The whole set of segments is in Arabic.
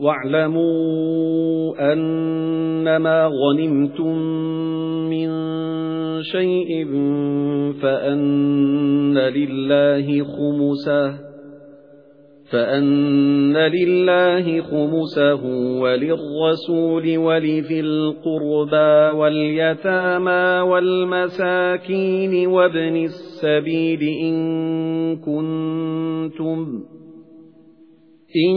وَاعْلَمُوا أَنَّمَا غَنِمْتُم مِّن شَيْءٍ فَأَنَّ لِلَّهِ خُمُسَهُ فَأَنَّ لِلَّهِ خُمُسَهُ وَلِلرَّسُولِ وَلِذِي الْقُرْبَى وَالْيَتَامَى وَالْمَسَاكِينِ وَابْنِ السَّبِيلِ إِن كُنتُمْ إِن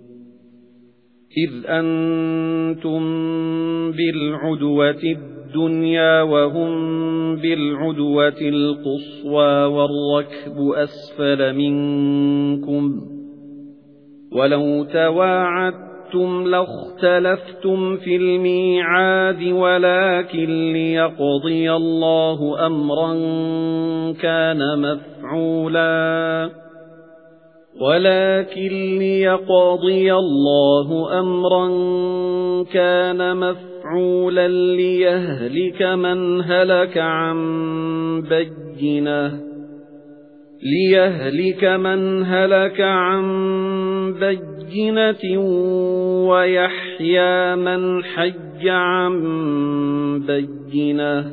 إِذْ أَنْتُمْ بِالْعُدْوَةِ الدُّنْيَا وَهُمْ بِالْعُدْوَةِ الْقُصْوَى وَالرَّكْبُ أَسْفَلَ مِنكُمْ وَلَوْ تَوَاعَدتُّمْ لَاخْتَلَفْتُمْ فِي الْمِيعَادِ وَلَكِنْ لِيَقْضِيَ اللَّهُ أَمْرًا كَانَ مَفْعُولًا وَلَكِن لِّيَقْضِيَ اللَّهُ أَمْرًا كَانَ مَفْعُولًا لِّيَهْلِكَ مَنْ هَلَكَ عَن بَيِّنَةٍ. لِيَهْلِكَ مَنْ هَلَكَ عَن بَيِّنَةٍ وَيَحْيَىٰ مَنْ حَيَّ عَن بَيِّنَةٍ.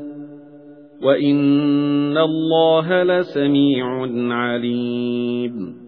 وَإِنَّ اللَّهَ لَسَمِيعٌ عَلِيمٌ.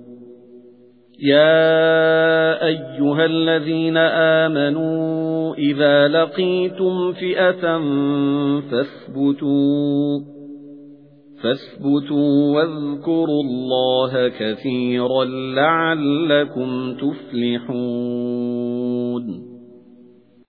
يَا أَيُّهَا الَّذِينَ آمَنُوا إِذَا لَقِيتُمْ فِئَةً فَاثْبُتُوا فَاثْبُتُوا وَاذْكُرُوا اللَّهَ كَثِيرًا لَّعَلَّكُمْ تُفْلِحُونَ.